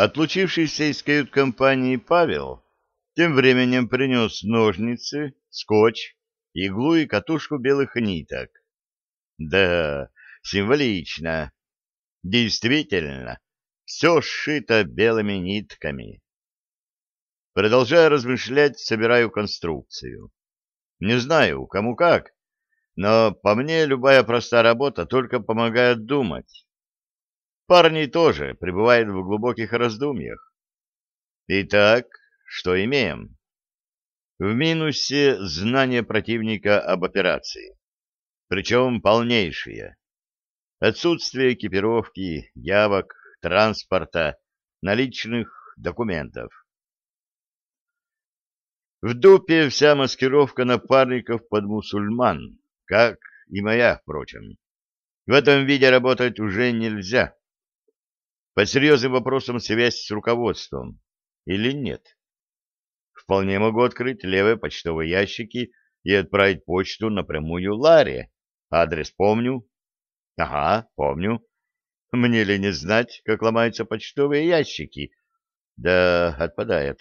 Отлучившийся из кают-компании Павел тем временем принес ножницы, скотч, иглу и катушку белых ниток. Да, символично. Действительно, все сшито белыми нитками. Продолжая размышлять, собираю конструкцию. Не знаю, кому как, но по мне любая простая работа только помогает думать. Парни тоже пребывают в глубоких раздумьях. Итак, что имеем? В минусе знание противника об операции, причем полнейшие. Отсутствие экипировки, явок, транспорта, наличных документов. В дупе вся маскировка напарников под мусульман, как и моя, впрочем. В этом виде работать уже нельзя. Под серьезным вопросом связь с руководством. Или нет? Вполне могу открыть левые почтовые ящики и отправить почту напрямую Ларе. Адрес помню. Ага, помню. Мне ли не знать, как ломаются почтовые ящики? Да, отпадает.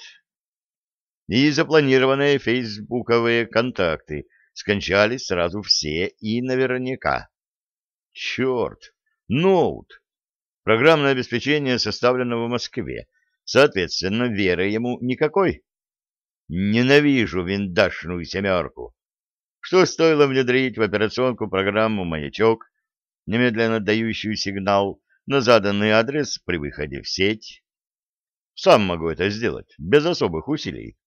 И запланированные фейсбуковые контакты скончались сразу все и наверняка. Черт! Ноут! Программное обеспечение составлено в Москве. Соответственно, веры ему никакой. Ненавижу виндашную семерку. Что стоило внедрить в операционку программу «Маячок», немедленно дающую сигнал на заданный адрес при выходе в сеть? Сам могу это сделать, без особых усилий.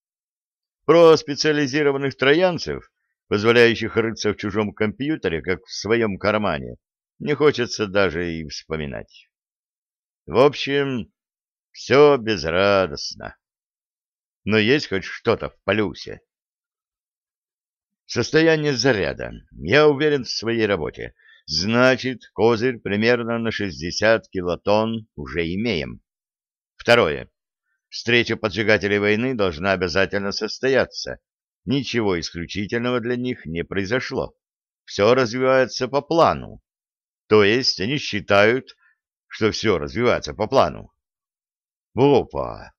Про специализированных троянцев, позволяющих рыться в чужом компьютере, как в своем кармане, не хочется даже и вспоминать. В общем, все безрадостно. Но есть хоть что-то в полюсе. Состояние заряда. Я уверен в своей работе. Значит, козырь примерно на 60 килотонн уже имеем. Второе. Встреча поджигателей войны должна обязательно состояться. Ничего исключительного для них не произошло. Все развивается по плану. То есть они считают, что все развивается по плану. Опа!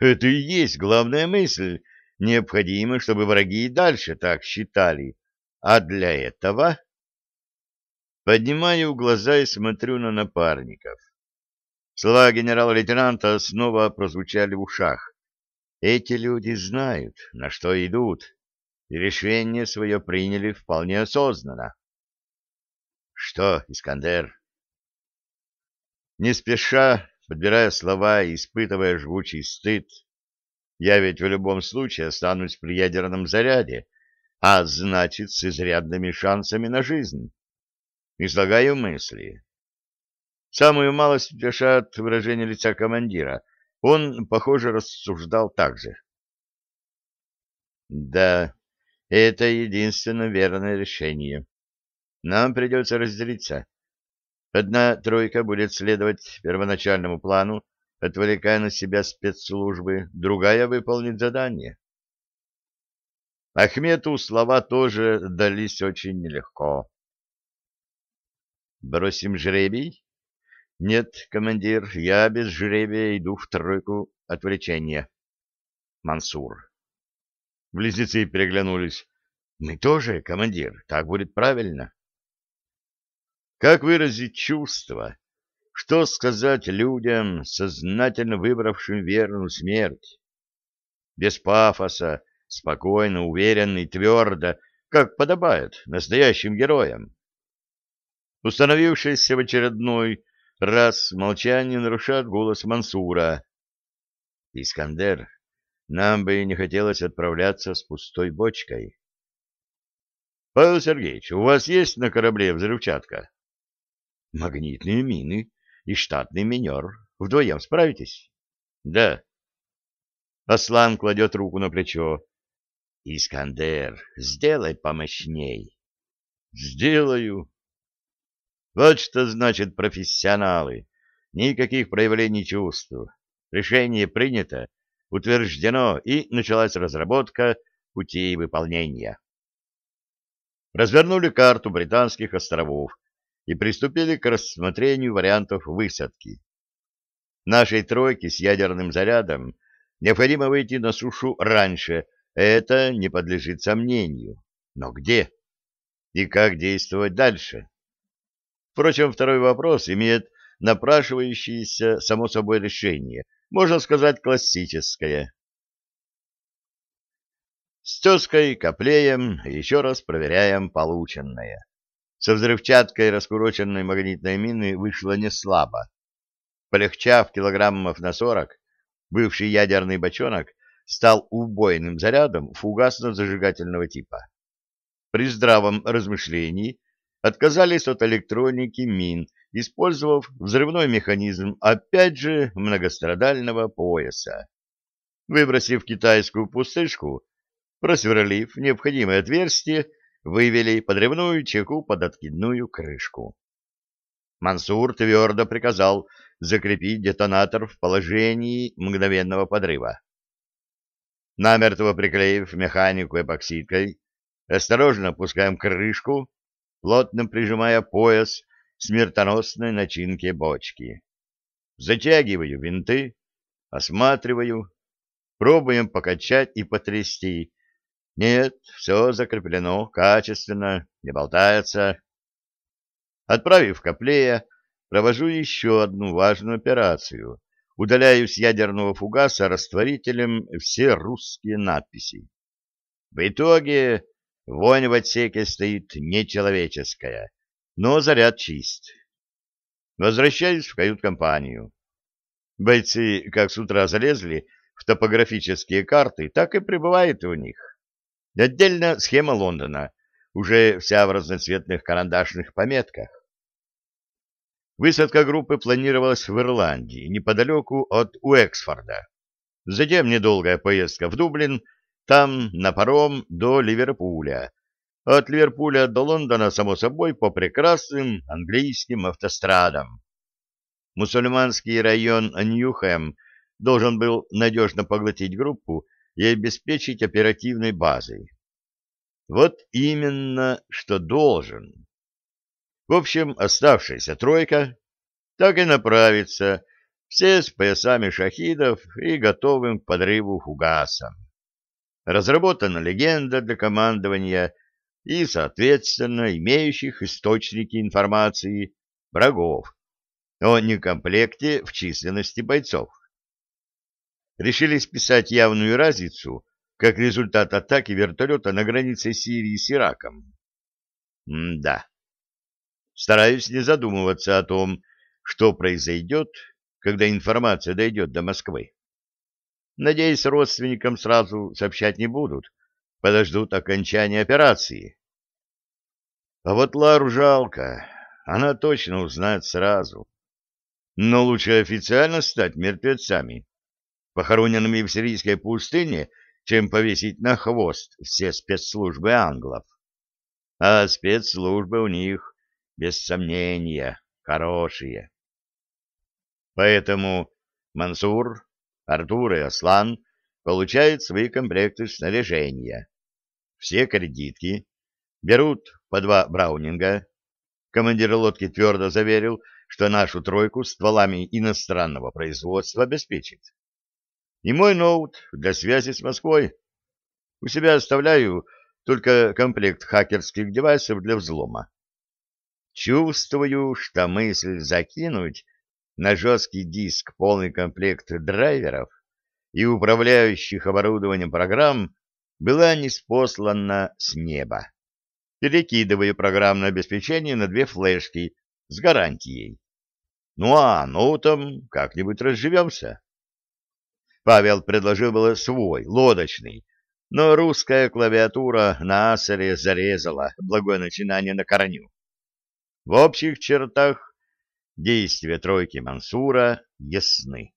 Это и есть главная мысль. Необходимо, чтобы враги и дальше так считали. А для этого... Поднимаю глаза и смотрю на напарников. Слова генерала-лейтенанта снова прозвучали в ушах. Эти люди знают, на что идут, и решение свое приняли вполне осознанно. — Что, Искандер? Не спеша, подбирая слова и испытывая жгучий стыд, я ведь в любом случае останусь при ядерном заряде, а значит, с изрядными шансами на жизнь. Излагаю мысли. Самую малость утешает выражение лица командира. Он, похоже, рассуждал так же. Да, это единственно верное решение. Нам придется разделиться. Одна тройка будет следовать первоначальному плану, отвлекая на себя спецслужбы, другая выполнит задание. Ахмету слова тоже дались очень нелегко. «Бросим жребий?» «Нет, командир, я без жребия иду в тройку отвлечения». Мансур. Близнецы переглянулись. «Мы тоже, командир, так будет правильно». Как выразить чувства? Что сказать людям, сознательно выбравшим верную смерть? Без пафоса, спокойно, уверенно и твердо, как подобает настоящим героям. Установившийся в очередной раз молчание нарушает голос Мансура. «Искандер, нам бы не хотелось отправляться с пустой бочкой». «Павел Сергеевич, у вас есть на корабле взрывчатка?» Магнитные мины и штатный минер. Вдвоем справитесь? Да. Аслан кладет руку на плечо. Искандер, сделай помощней. Сделаю. Вот что значит профессионалы. Никаких проявлений чувств. Решение принято, утверждено и началась разработка путей выполнения. Развернули карту британских островов и приступили к рассмотрению вариантов высадки. Нашей тройке с ядерным зарядом необходимо выйти на сушу раньше, это не подлежит сомнению. Но где? И как действовать дальше? Впрочем, второй вопрос имеет напрашивающееся, само собой, решение, можно сказать, классическое. С тезкой, коплеем еще раз проверяем полученное. Со взрывчаткой раскуроченной магнитной мины вышло не слабо. Полегчав килограммов на сорок, бывший ядерный бочонок стал убойным зарядом фугасно-зажигательного типа. При здравом размышлении отказались от электроники мин, использовав взрывной механизм, опять же, многострадального пояса. Выбросив китайскую пустышку, просверлив необходимое отверстие, вывели подрывную чеку под откидную крышку. Мансур твердо приказал закрепить детонатор в положении мгновенного подрыва. Намертво приклеив механику эпоксидкой, осторожно опускаем крышку, плотно прижимая пояс смертоносной начинки бочки. Затягиваю винты, осматриваю, пробуем покачать и потрясти, нет, все закреплено качественно, не болтается. Отправив Коплея, провожу еще одну важную операцию. Удаляю с ядерного фугаса растворителем все русские надписи. В итоге вонь в отсеке стоит нечеловеческая, но заряд чист. Возвращаюсь в кают-компанию. Бойцы как с утра залезли в топографические карты, так и пребывают в них. Отдельно схема Лондона, уже вся в разноцветных карандашных пометках. Высадка группы планировалась в Ирландии, неподалеку от Уэксфорда. Затем недолгая поездка в Дублин, там на паром до Ливерпуля. От Ливерпуля до Лондона, само собой, по прекрасным английским автострадам. Мусульманский район Ньюхэм должен был надежно поглотить группу и обеспечить оперативной базой. Вот именно, что должен. В общем, оставшаяся тройка так и направится, все с поясами шахидов и готовым к подрыву фугасом. Разработана легенда для командования и, соответственно, имеющих источники информации врагов о некомплекте в численности бойцов решили списать явную разницу как результат атаки вертолета на границе Сирии с Ираком. М-да. Стараюсь не задумываться о том, что произойдет, когда информация дойдет до Москвы. Надеюсь, родственникам сразу сообщать не будут, подождут окончания операции. А вот Лару жалко, она точно узнает сразу. Но лучше официально стать мертвецами, похороненными в сирийской пустыне, чем повесить на хвост все спецслужбы англов. А спецслужбы у них, без сомнения, хорошие. Поэтому Мансур, Артур и Аслан получают свои комплекты снаряжения. Все кредитки, берут по два браунинга. Командир лодки твердо заверил, что нашу тройку стволами иностранного производства обеспечит и мой ноут для связи с Москвой. У себя оставляю только комплект хакерских девайсов для взлома. Чувствую, что мысль закинуть на жесткий диск полный комплект драйверов и управляющих оборудованием программ была неспослана с неба. Перекидываю программное обеспечение на две флешки с гарантией. Ну а ноутом как-нибудь разживемся. Павел предложил было свой, лодочный, но русская клавиатура на асере зарезала благое начинание на корню. В общих чертах действия тройки Мансура ясны.